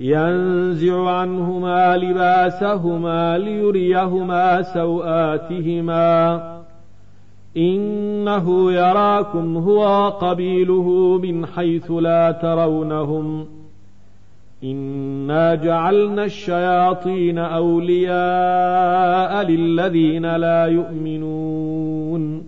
ينزع عنهما لباسهما ليريهما سوآتهما. إنه يراكم هو وقبيله من حيث لا ترونهم. إنا جعلنا الشياطين أولياء للذين لا يؤمنون.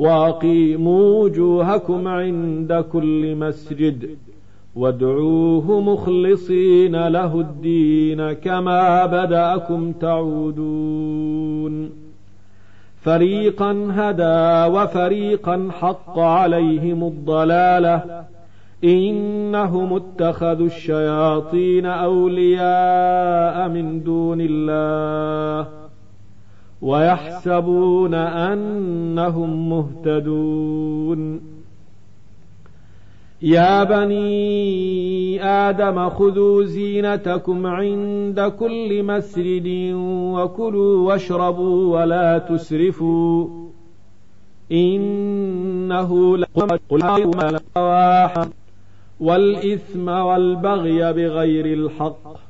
واقيموا وجوهكم عند كل مسجد وادعوه مخلصين له الدين كما بدأكم تعودون. فريقا هدى وفريقا حق عليهم الضلالة. إنهم اتخذوا الشياطين أولياء من دون الله. ويحسبون أنهم مهتدون. يا بني آدم خذوا زينتكم عند كل مسجد وكلوا واشربوا ولا تسرفوا. إنه لقل والإثم والبغي بغير الحق.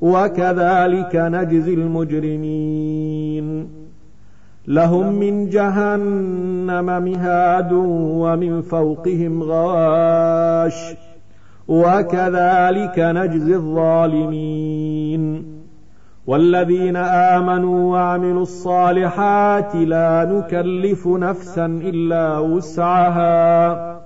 وكذلك نجزي المجرمين. لهم من جهنم مهاد ومن فوقهم غواش. وكذلك نجزي الظالمين. والذين آمنوا وعملوا الصالحات لا نكلف نفسا إلا وسعها.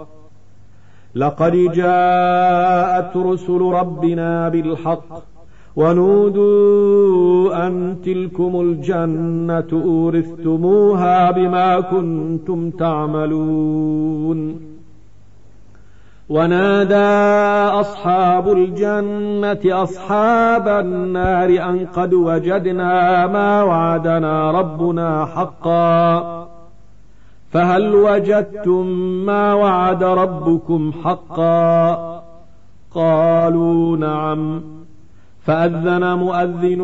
لقد جاءت رسل ربنا بالحق ونودوا أن تلكم الجنة أورثتموها بما كنتم تعملون. ونادى أصحاب الجنة أصحاب النار أن قد وجدنا ما وعدنا ربنا حقا. فهل وجدتم ما وعد ربكم حقا؟ قالوا نعم. فأذن مؤذن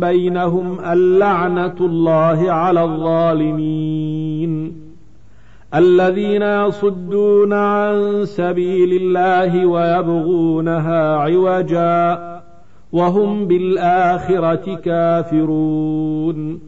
بينهم اللعنة الله على الظالمين. الذين يصدون عن سبيل الله ويبغونها عوجا وهم بالآخرة كافرون.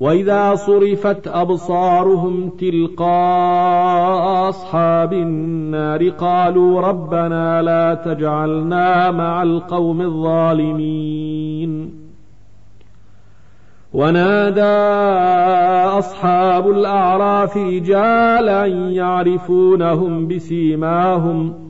وإذا صرفت أبصارهم تلقاء أصحاب النار قالوا ربنا لا تجعلنا مع القوم الظالمين. ونادى أصحاب الأعراف رجالا يعرفونهم بسيماهم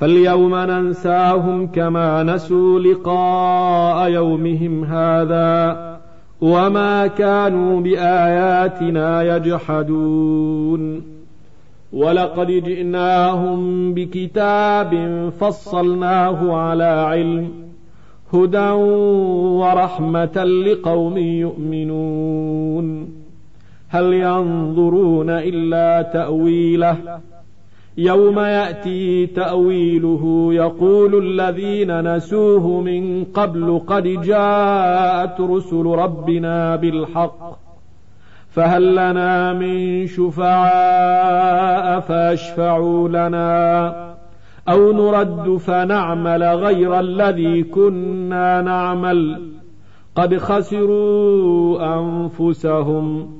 فاليوم ننساهم كما نسوا لقاء يومهم هذا وما كانوا بآياتنا يجحدون ولقد جئناهم بكتاب فصلناه على علم هدى ورحمة لقوم يؤمنون هل ينظرون إلا تأويله يوم يأتي تأويله يقول الذين نسوه من قبل قد جاءت رسل ربنا بالحق فهل لنا من شفعاء فاشفعوا لنا أو نرد فنعمل غير الذي كنا نعمل قد خسروا أنفسهم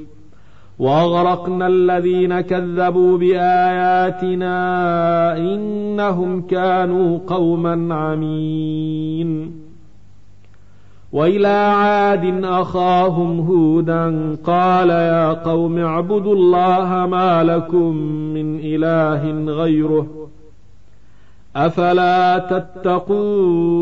واغرقنا الذين كذبوا باياتنا انهم كانوا قوما عمين والى عاد اخاهم هودا قال يا قوم اعبدوا الله ما لكم من اله غيره افلا تتقون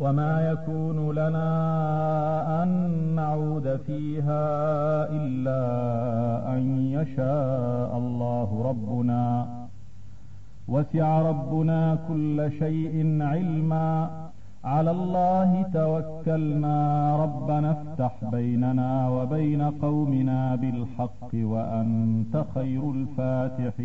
وما يكون لنا أن نعود فيها إلا أن يشاء الله ربنا. وسع ربنا كل شيء علما. على الله توكلنا. ربنا افتح بيننا وبين قومنا بالحق وأنت خير الفاتحين.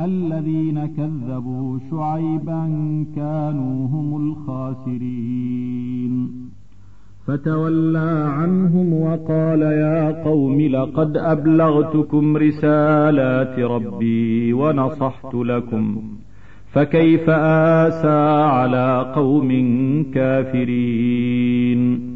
الذين كذبوا شعيبا كانوا هم الخاسرين. فتولى عنهم وقال يا قوم لقد أبلغتكم رسالات ربي ونصحت لكم فكيف آسى على قوم كافرين؟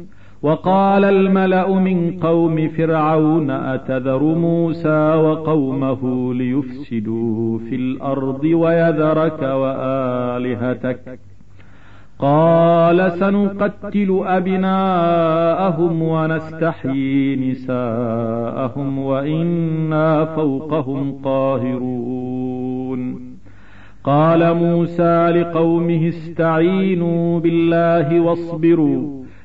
وقال الملأ من قوم فرعون أتذر موسى وقومه ليفسدوا في الأرض ويذرك وآلهتك؟ قال سنقتل أبناءهم ونستحيي نساءهم وإنا فوقهم قاهرون. قال موسى لقومه استعينوا بالله واصبروا.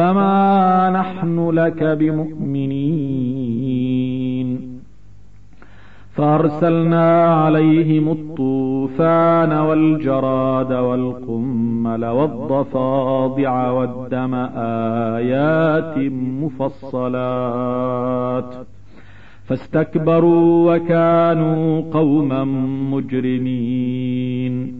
فما نحن لك بمؤمنين فأرسلنا عليهم الطوفان والجراد والقمل والضفادع والدم آيات مفصلات فاستكبروا وكانوا قوما مجرمين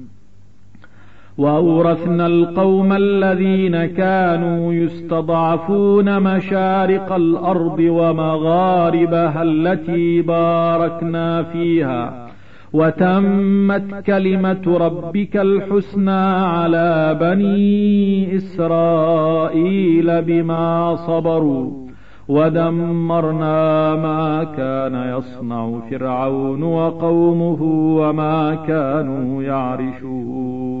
وأورثنا القوم الذين كانوا يستضعفون مشارق الأرض ومغاربها التي باركنا فيها وتمت كلمة ربك الحسنى على بني إسرائيل بما صبروا ودمرنا ما كان يصنع فرعون وقومه وما كانوا يعرشون.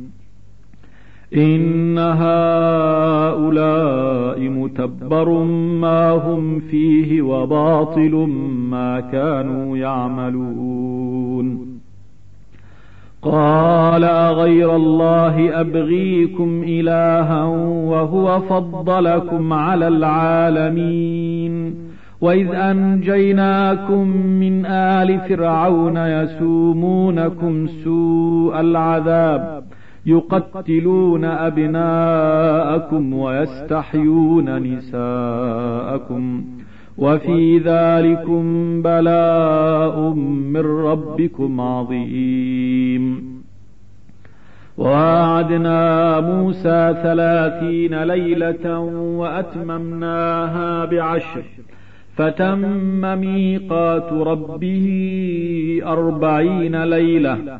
إن هؤلاء متبر ما هم فيه وباطل ما كانوا يعملون. قال غير الله أبغيكم إلها وهو فضلكم على العالمين. وإذ أنجيناكم من آل فرعون يسومونكم سوء العذاب يقتلون أبناءكم ويستحيون نساءكم وفي ذلكم بلاء من ربكم عظيم. وواعدنا موسى ثلاثين ليلة وأتممناها بعشر. فتم ميقات ربه أربعين ليلة.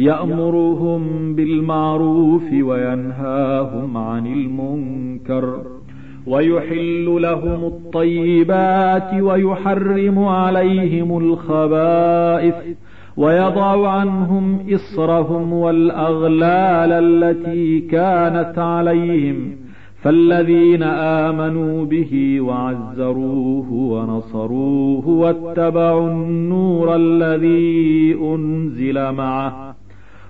يأمرهم بالمعروف وينهاهم عن المنكر ويحل لهم الطيبات ويحرم عليهم الخبائث ويضع عنهم إصرهم والأغلال التي كانت عليهم فالذين آمنوا به وعزروه ونصروه واتبعوا النور الذي أنزل معه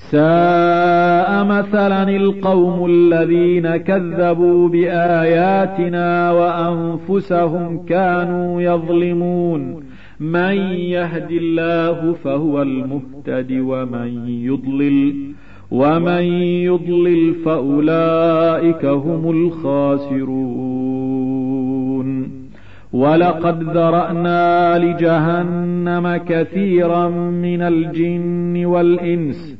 ساء مثلا القوم الذين كذبوا بآياتنا وأنفسهم كانوا يظلمون. من يهد الله فهو المهتد ومن يضلل ومن يضلل فأولئك هم الخاسرون. ولقد ذرأنا لجهنم كثيرا من الجن والإنس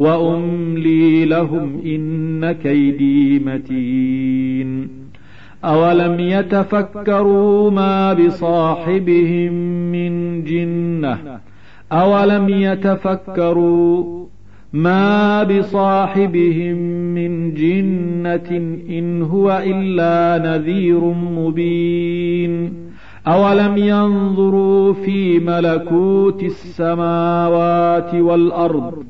وأملي لهم إن كيدي متين. أولم يتفكروا ما بصاحبهم من جنة؟ أولم يتفكروا ما بصاحبهم من جنة إن هو إلا نذير مبين؟ أولم ينظروا في ملكوت السماوات والأرض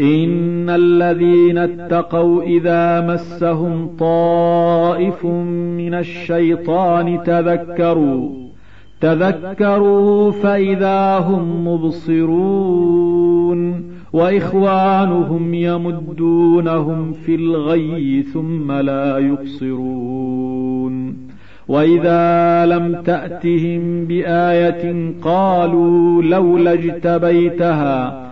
إن الذين اتقوا إذا مسهم طائف من الشيطان تذكروا تذكروا فإذا هم مبصرون وإخوانهم يمدونهم في الغي ثم لا يبصرون. وإذا لم تأتهم بآية قالوا لولا اجتبيتها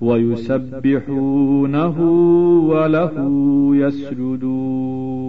ويسبحونه وله يسجدون.